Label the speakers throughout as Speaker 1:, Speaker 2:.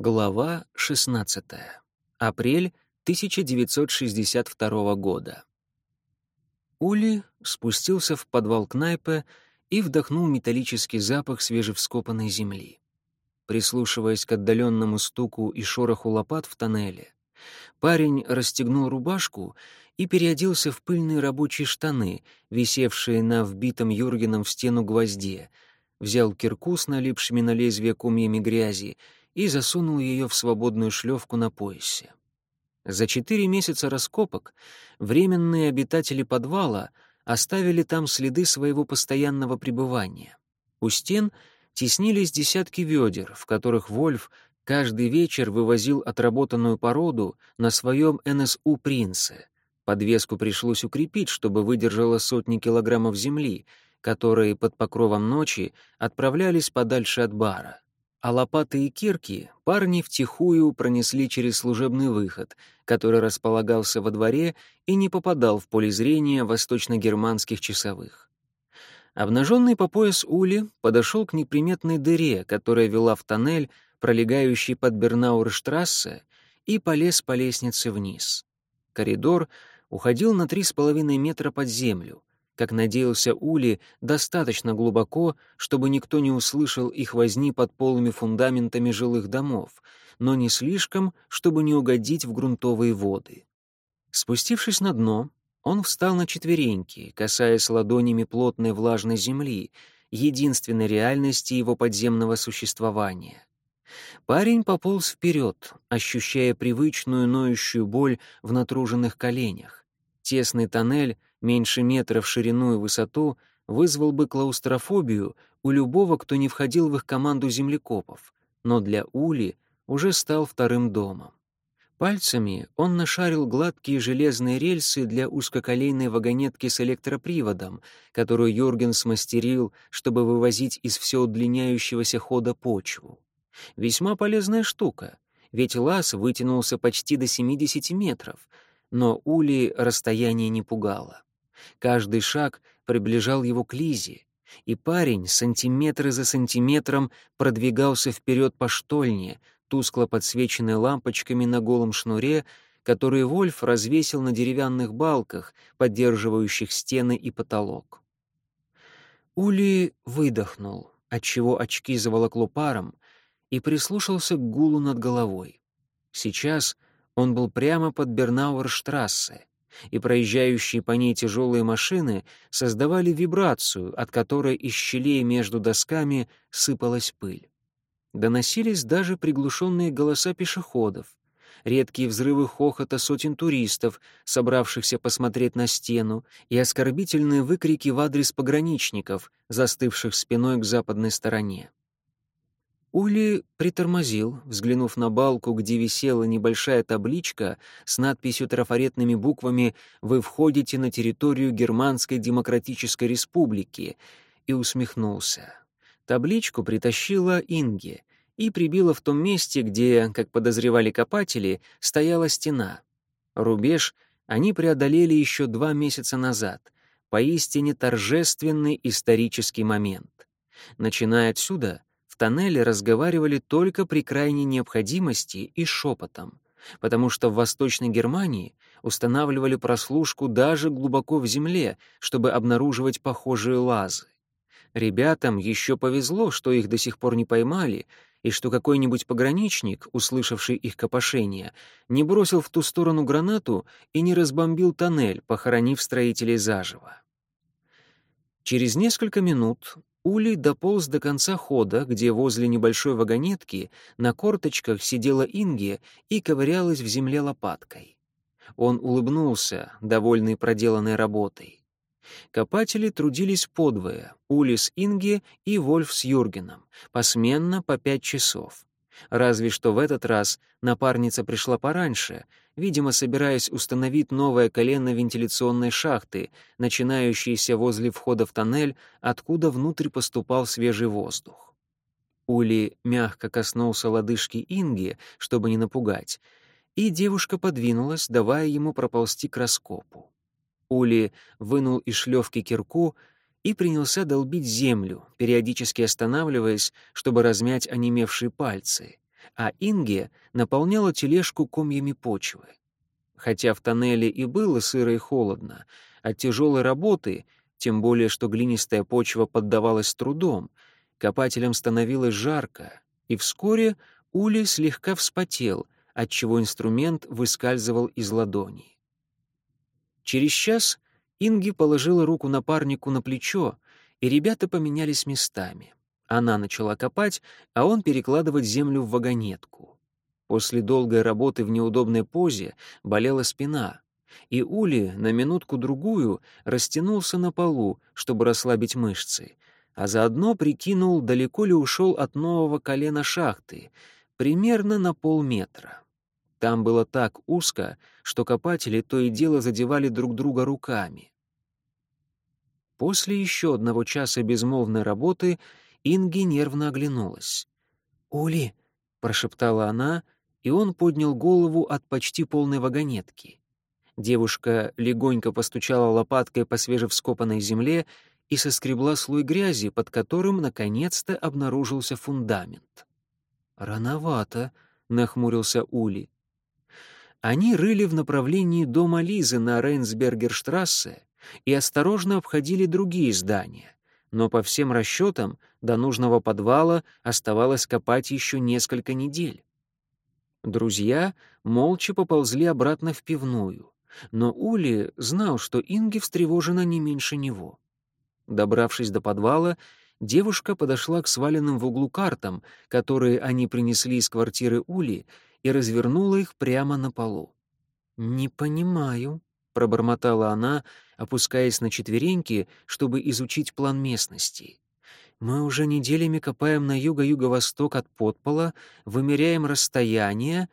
Speaker 1: Глава 16. Апрель 1962 года. Ули спустился в подвал Кнайпе и вдохнул металлический запах свежевскопанной земли. Прислушиваясь к отдаленному стуку и шороху лопат в тоннеле, парень расстегнул рубашку и переоделся в пыльные рабочие штаны, висевшие на вбитом Юргеном в стену гвозде, взял кирку с налипшими на лезвие комьями грязи и засунул ее в свободную шлевку на поясе. За четыре месяца раскопок временные обитатели подвала оставили там следы своего постоянного пребывания. У стен теснились десятки ведер, в которых Вольф каждый вечер вывозил отработанную породу на своем НСУ «Принце». Подвеску пришлось укрепить, чтобы выдержала сотни килограммов земли, которые под покровом ночи отправлялись подальше от бара а лопаты и кирки парни втихую пронесли через служебный выход, который располагался во дворе и не попадал в поле зрения восточно-германских часовых. Обнаженный по пояс Ули подошел к неприметной дыре, которая вела в тоннель, пролегающий под Бернаурштрассе, и полез по лестнице вниз. Коридор уходил на три с половиной метра под землю, как надеялся Ули, достаточно глубоко, чтобы никто не услышал их возни под полыми фундаментами жилых домов, но не слишком, чтобы не угодить в грунтовые воды. Спустившись на дно, он встал на четвереньки, касаясь ладонями плотной влажной земли, единственной реальности его подземного существования. Парень пополз вперед, ощущая привычную ноющую боль в натруженных коленях. Тесный тоннель меньше метра в ширину и высоту, вызвал бы клаустрофобию у любого, кто не входил в их команду землекопов, но для Ули уже стал вторым домом. Пальцами он нашарил гладкие железные рельсы для узкоколейной вагонетки с электроприводом, которую Юрген смастерил, чтобы вывозить из все удлиняющегося хода почву. Весьма полезная штука, ведь лаз вытянулся почти до 70 метров, но Ули расстояние не пугало. Каждый шаг приближал его к Лизе, и парень сантиметры за сантиметром продвигался вперед по штольне, тускло подсвеченной лампочками на голом шнуре, которые Вольф развесил на деревянных балках, поддерживающих стены и потолок. Ули выдохнул, отчего очки заволокло паром, и прислушался к гулу над головой. Сейчас он был прямо под Бернауэрштрассе, и проезжающие по ней тяжелые машины создавали вибрацию, от которой из щелей между досками сыпалась пыль. Доносились даже приглушенные голоса пешеходов, редкие взрывы хохота сотен туристов, собравшихся посмотреть на стену, и оскорбительные выкрики в адрес пограничников, застывших спиной к западной стороне. Ули притормозил, взглянув на балку, где висела небольшая табличка с надписью трафаретными буквами «Вы входите на территорию Германской Демократической Республики», и усмехнулся. Табличку притащила Инге и прибила в том месте, где, как подозревали копатели, стояла стена. Рубеж они преодолели еще два месяца назад. Поистине торжественный исторический момент. Начиная отсюда — тоннеле разговаривали только при крайней необходимости и шепотом, потому что в Восточной Германии устанавливали прослушку даже глубоко в земле, чтобы обнаруживать похожие лазы. Ребятам еще повезло, что их до сих пор не поймали, и что какой-нибудь пограничник, услышавший их копошение, не бросил в ту сторону гранату и не разбомбил тоннель, похоронив строителей заживо. Через несколько минут Ули дополз до конца хода, где возле небольшой вагонетки на корточках сидела Инги и ковырялась в земле лопаткой. Он улыбнулся, довольный проделанной работой. Копатели трудились подвое, Ули с Инги и Вольф с Юргеном, посменно по пять часов. Разве что в этот раз напарница пришла пораньше, видимо, собираясь установить новое колено вентиляционной шахты, начинающееся возле входа в тоннель, откуда внутрь поступал свежий воздух. Ули мягко коснулся лодыжки Инги, чтобы не напугать, и девушка подвинулась, давая ему проползти к раскопу. Ули вынул из шлевки кирку и принялся долбить землю, периодически останавливаясь, чтобы размять онемевшие пальцы. А Инге наполняла тележку комьями почвы. Хотя в тоннеле и было сыро и холодно, от тяжелой работы, тем более что глинистая почва поддавалась трудом, копателям становилось жарко, и вскоре Ули слегка вспотел, отчего инструмент выскальзывал из ладоней. Через час Инги положила руку напарнику на плечо, и ребята поменялись местами. Она начала копать, а он перекладывать землю в вагонетку. После долгой работы в неудобной позе болела спина, и Ули на минутку-другую растянулся на полу, чтобы расслабить мышцы, а заодно прикинул, далеко ли ушел от нового колена шахты, примерно на полметра. Там было так узко, что копатели то и дело задевали друг друга руками. После еще одного часа безмолвной работы Инги нервно оглянулась. «Ули!» — прошептала она, и он поднял голову от почти полной вагонетки. Девушка легонько постучала лопаткой по свежевскопанной земле и соскребла слой грязи, под которым наконец-то обнаружился фундамент. «Рановато», — нахмурился Ули. Они рыли в направлении дома Лизы на Рейнсбергерштрассе и осторожно обходили другие здания, но по всем расчетам до нужного подвала оставалось копать еще несколько недель. Друзья молча поползли обратно в пивную, но Ули знал, что Инги встревожена не меньше него. Добравшись до подвала, девушка подошла к сваленным в углу картам, которые они принесли из квартиры Ули, и развернула их прямо на полу. «Не понимаю», — пробормотала она, опускаясь на четвереньки, чтобы изучить план местности. «Мы уже неделями копаем на юго-юго-восток от подпола, вымеряем расстояние...»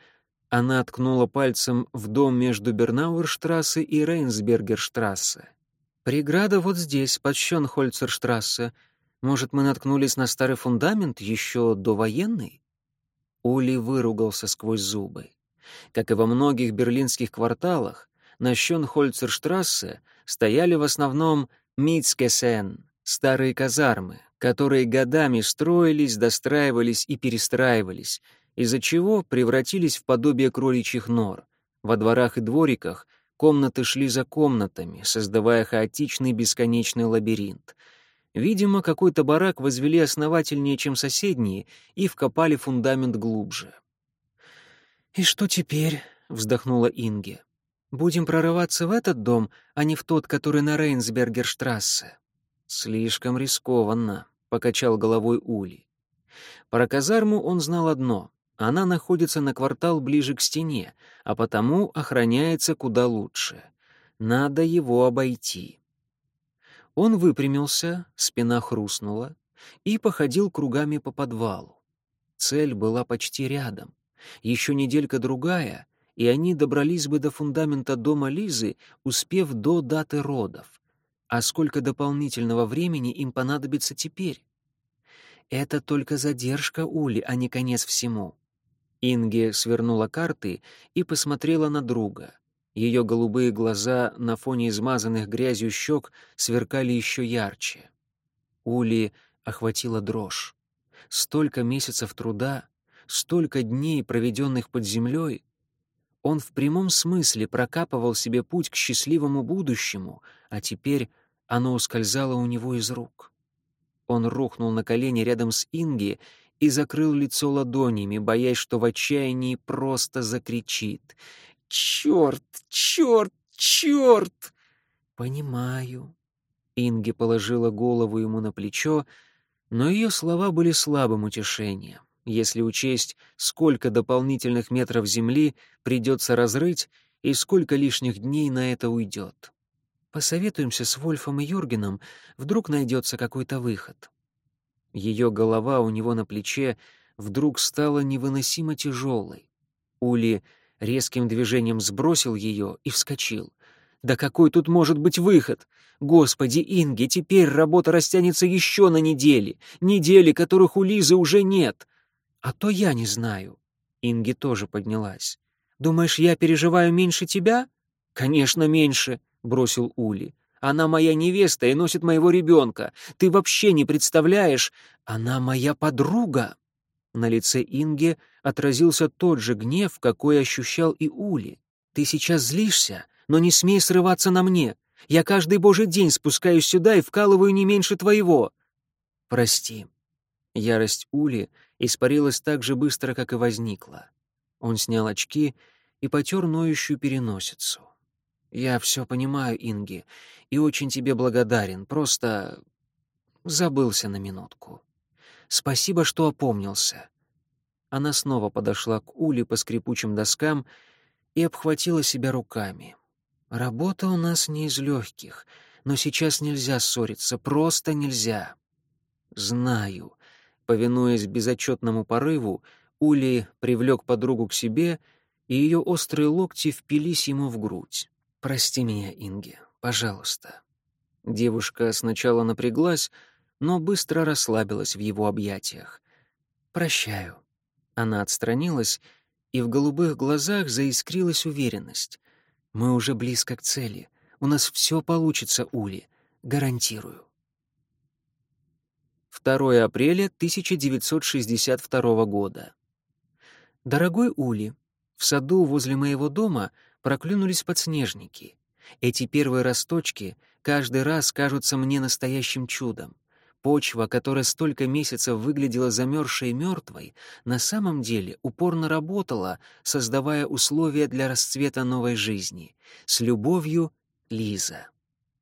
Speaker 1: Она ткнула пальцем в дом между Бернауэрштрассе и Рейнсбергерштрассе. «Преграда вот здесь, под Щенхольцерштрассе. Может, мы наткнулись на старый фундамент еще до военной?» Ули выругался сквозь зубы. Как и во многих берлинских кварталах, на Щенхольцерштрассе стояли в основном Мицкесен, старые казармы, которые годами строились, достраивались и перестраивались, из-за чего превратились в подобие кроличьих нор. Во дворах и двориках комнаты шли за комнатами, создавая хаотичный бесконечный лабиринт. Видимо, какой-то барак возвели основательнее, чем соседние, и вкопали фундамент глубже. «И что теперь?» — вздохнула Инге. «Будем прорываться в этот дом, а не в тот, который на Рейнсбергерштрассе». «Слишком рискованно», — покачал головой Ули. Про казарму он знал одно — она находится на квартал ближе к стене, а потому охраняется куда лучше. Надо его обойти. Он выпрямился, спина хрустнула и походил кругами по подвалу. Цель была почти рядом. Еще неделька-другая, и они добрались бы до фундамента дома Лизы, успев до даты родов. А сколько дополнительного времени им понадобится теперь? Это только задержка Ули, а не конец всему. Инге свернула карты и посмотрела на друга. Ее голубые глаза на фоне измазанных грязью щек сверкали еще ярче. Ули охватила дрожь. Столько месяцев труда, столько дней, проведенных под землей. Он в прямом смысле прокапывал себе путь к счастливому будущему, а теперь оно ускользало у него из рук. Он рухнул на колени рядом с Инги и закрыл лицо ладонями, боясь, что в отчаянии просто закричит. Черт, черт, черт!» «Понимаю». Инги положила голову ему на плечо, но ее слова были слабым утешением, если учесть, сколько дополнительных метров земли придется разрыть и сколько лишних дней на это уйдет. Посоветуемся с Вольфом и Юргеном, вдруг найдется какой-то выход. Ее голова у него на плече вдруг стала невыносимо тяжелой. Ули резким движением сбросил ее и вскочил. «Да какой тут может быть выход? Господи, Инги, теперь работа растянется еще на недели, недели, которых у Лизы уже нет. А то я не знаю». Инги тоже поднялась. «Думаешь, я переживаю меньше тебя?» «Конечно, меньше», — бросил Ули. «Она моя невеста и носит моего ребенка. Ты вообще не представляешь, она моя подруга». На лице Инге отразился тот же гнев, какой ощущал и Ули. «Ты сейчас злишься, но не смей срываться на мне. Я каждый божий день спускаюсь сюда и вкалываю не меньше твоего». «Прости». Ярость Ули испарилась так же быстро, как и возникла. Он снял очки и потер ноющую переносицу. «Я все понимаю, Инги, и очень тебе благодарен. Просто забылся на минутку. Спасибо, что опомнился». Она снова подошла к Уле по скрипучим доскам и обхватила себя руками. «Работа у нас не из легких, но сейчас нельзя ссориться, просто нельзя». «Знаю». Повинуясь безотчетному порыву, Ули привлек подругу к себе, и ее острые локти впились ему в грудь. «Прости меня, Инге, пожалуйста». Девушка сначала напряглась, но быстро расслабилась в его объятиях. «Прощаю». Она отстранилась, и в голубых глазах заискрилась уверенность. «Мы уже близко к цели. У нас все получится, Ули. Гарантирую». 2 апреля 1962 года. «Дорогой Ули, в саду возле моего дома проклюнулись подснежники. Эти первые росточки каждый раз кажутся мне настоящим чудом. Почва, которая столько месяцев выглядела замерзшей и мертвой, на самом деле упорно работала, создавая условия для расцвета новой жизни. С любовью, Лиза.